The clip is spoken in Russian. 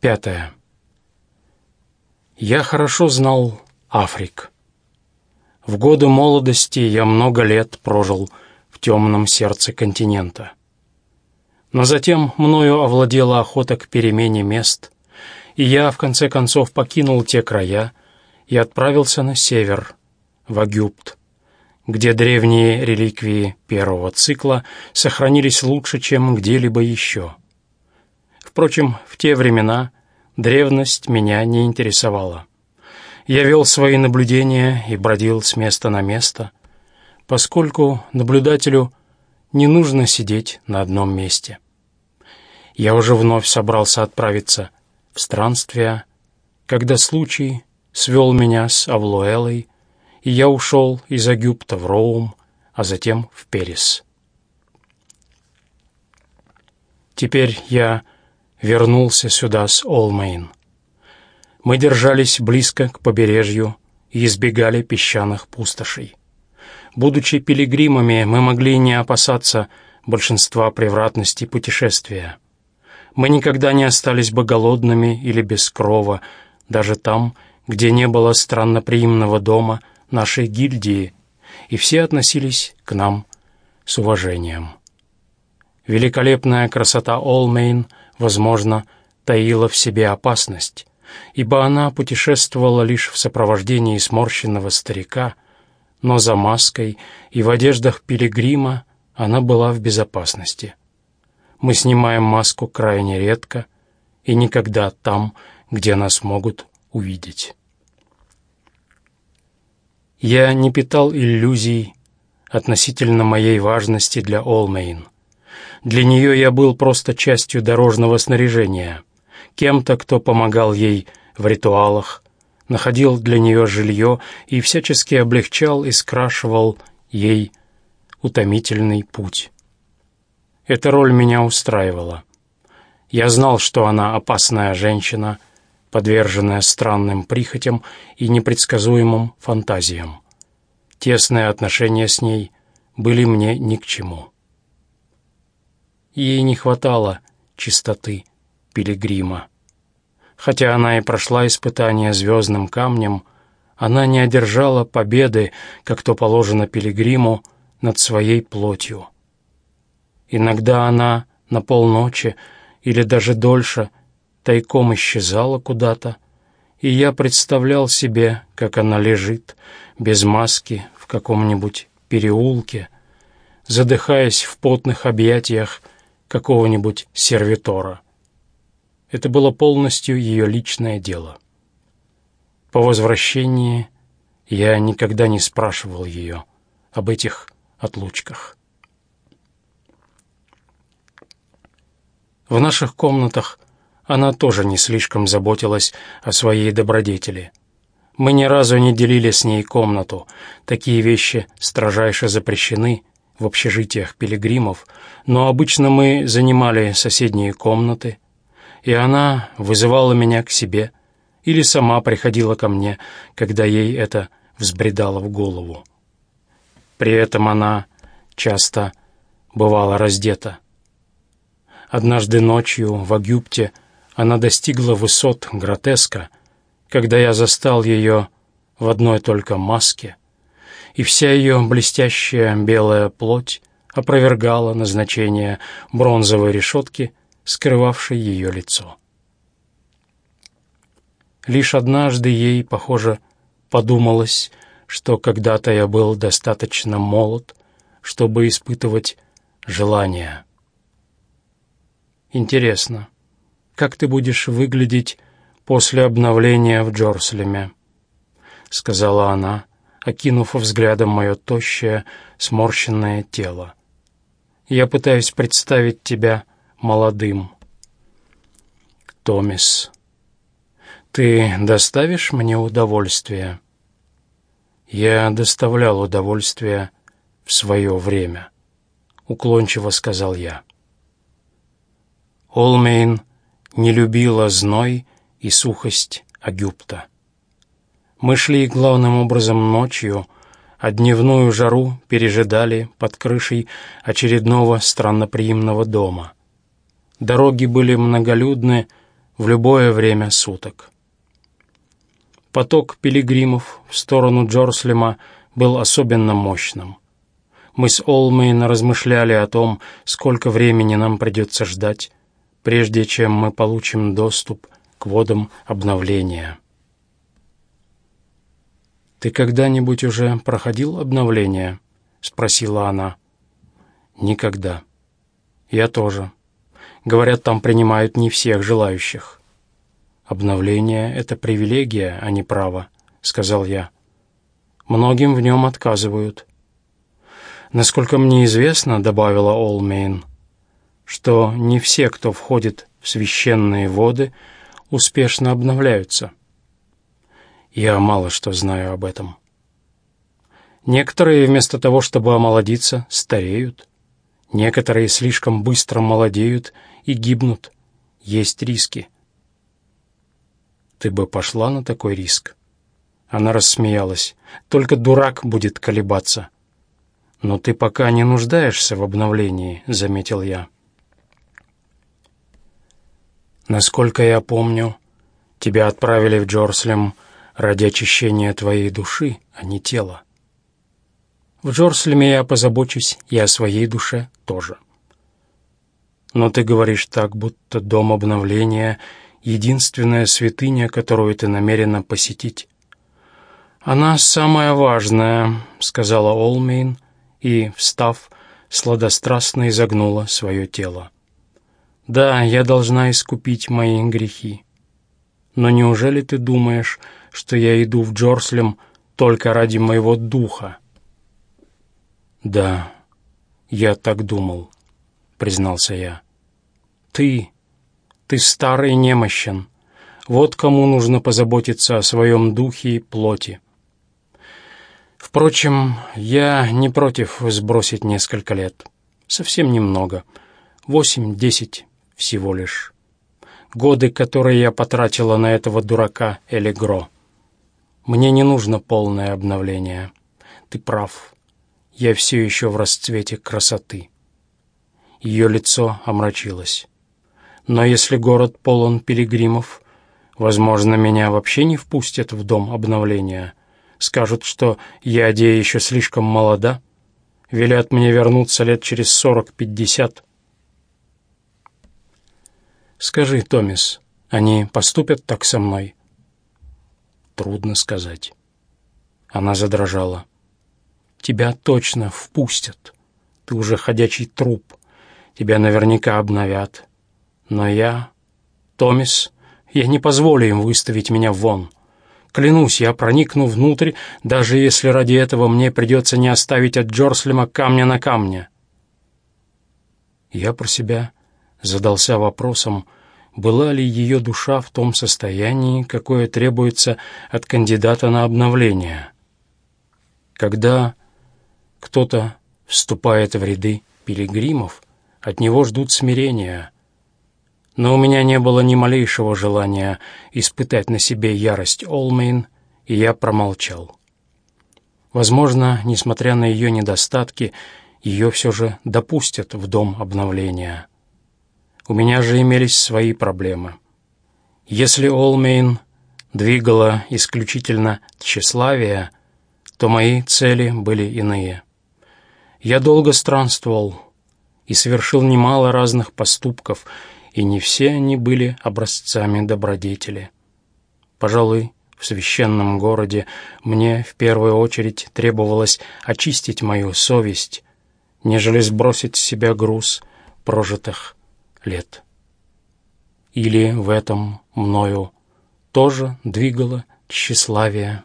Пятое. Я хорошо знал Африк. В годы молодости я много лет прожил в темном сердце континента. Но затем мною овладела охота к перемене мест, и я, в конце концов, покинул те края и отправился на север, в Агюпт, где древние реликвии первого цикла сохранились лучше, чем где-либо еще. Впрочем, в те времена древность меня не интересовала. Я вел свои наблюдения и бродил с места на место, поскольку наблюдателю не нужно сидеть на одном месте. Я уже вновь собрался отправиться в странствие, когда случай свел меня с Авлуэлой, и я ушел из Агюпта в Роум, а затем в Перес. Теперь я вернулся сюда с Олмейн. Мы держались близко к побережью и избегали песчаных пустошей. Будучи пилигримами, мы могли не опасаться большинства превратностей путешествия. Мы никогда не остались бы голодными или без крова, даже там, где не было странноприимного дома нашей гильдии, и все относились к нам с уважением. Великолепная красота Олмейн, возможно, таила в себе опасность, ибо она путешествовала лишь в сопровождении сморщенного старика, но за маской и в одеждах пилигрима она была в безопасности. Мы снимаем маску крайне редко и никогда там, где нас могут увидеть. Я не питал иллюзий относительно моей важности для Олмейн. Для нее я был просто частью дорожного снаряжения, кем-то, кто помогал ей в ритуалах, находил для нее жилье и всячески облегчал и скрашивал ей утомительный путь. Эта роль меня устраивала. Я знал, что она опасная женщина, подверженная странным прихотям и непредсказуемым фантазиям. Тесные отношения с ней были мне ни к чему. Ей не хватало чистоты пилигрима. Хотя она и прошла испытание звездным камнем, она не одержала победы, как то положено пилигриму, над своей плотью. Иногда она на полночи или даже дольше тайком исчезала куда-то, и я представлял себе, как она лежит без маски в каком-нибудь переулке, задыхаясь в потных объятиях какого-нибудь сервитора. Это было полностью ее личное дело. По возвращении я никогда не спрашивал ее об этих отлучках. В наших комнатах она тоже не слишком заботилась о своей добродетели. Мы ни разу не делили с ней комнату. Такие вещи строжайше запрещены в общежитиях пилигримов, но обычно мы занимали соседние комнаты, и она вызывала меня к себе или сама приходила ко мне, когда ей это взбредало в голову. При этом она часто бывала раздета. Однажды ночью в Агюпте она достигла высот гротеска, когда я застал ее в одной только маске, и вся ее блестящая белая плоть опровергала назначение бронзовой решетки, скрывавшей ее лицо. Лишь однажды ей, похоже, подумалось, что когда-то я был достаточно молод, чтобы испытывать желание. Интересно, как ты будешь выглядеть после обновления в Джорслеме?» — сказала она, окинув взглядом мое тощее, сморщенное тело. «Я пытаюсь представить тебя молодым». «Томис, ты доставишь мне удовольствие?» «Я доставлял удовольствие в свое время», — уклончиво сказал я. Олмейн не любила зной и сухость Агюпта. Мы шли главным образом ночью, а дневную жару пережидали под крышей очередного странноприимного дома. Дороги были многолюдны, в любое время суток. Поток пилигримов в сторону Джорслема был особенно мощным. Мы с Олмейн размышляли о том, сколько времени нам придется ждать, прежде чем мы получим доступ к водам обновления. «Ты когда-нибудь уже проходил обновление?» — спросила она. «Никогда. Я тоже. Говорят, там принимают не всех желающих». «Обновление — это привилегия, а не право», — сказал я. «Многим в нем отказывают». «Насколько мне известно», — добавила Олмейн, «что не все, кто входит в священные воды, успешно обновляются». Я мало что знаю об этом. Некоторые, вместо того, чтобы омолодиться, стареют. Некоторые слишком быстро молодеют и гибнут. Есть риски. Ты бы пошла на такой риск? Она рассмеялась. Только дурак будет колебаться. Но ты пока не нуждаешься в обновлении, заметил я. Насколько я помню, тебя отправили в Джорслем ради очищения твоей души, а не тела. В Джорслеме я позабочусь и о своей душе тоже. Но ты говоришь так, будто дом обновления — единственная святыня, которую ты намерена посетить. «Она самая важная», — сказала Олмейн, и, встав, сладострастно изогнула свое тело. «Да, я должна искупить мои грехи. Но неужели ты думаешь, что я иду в Джорслем только ради моего духа?» «Да, я так думал», — признался я. «Ты, ты старый немощен. Вот кому нужно позаботиться о своем духе и плоти. Впрочем, я не против сбросить несколько лет. Совсем немного. Восемь-десять всего лишь. Годы, которые я потратила на этого дурака Элигро. Мне не нужно полное обновление. Ты прав я все еще в расцвете красоты. Ее лицо омрачилось. Но если город полон пилигримов, возможно, меня вообще не впустят в дом обновления. Скажут, что я, Дея, еще слишком молода, велят мне вернуться лет через сорок-пятьдесят. Скажи, Томис, они поступят так со мной? Трудно сказать. Она задрожала. Тебя точно впустят. Ты уже ходячий труп. Тебя наверняка обновят. Но я... Томис, я не позволю им выставить меня вон. Клянусь, я проникну внутрь, даже если ради этого мне придется не оставить от Джорслема камня на камне. Я про себя задался вопросом, была ли ее душа в том состоянии, какое требуется от кандидата на обновление. Когда кто-то вступает в ряды пилигримов, от него ждут смирения. Но у меня не было ни малейшего желания испытать на себе ярость Олмейн, и я промолчал. Возможно, несмотря на ее недостатки, ее все же допустят в дом обновления. У меня же имелись свои проблемы. Если Олмейн двигала исключительно тщеславие, то мои цели были иные. Я долго странствовал и совершил немало разных поступков, и не все они были образцами добродетели. Пожалуй, в священном городе мне в первую очередь требовалось очистить мою совесть, нежели сбросить с себя груз прожитых лет. Или в этом мною тоже двигало тщеславие.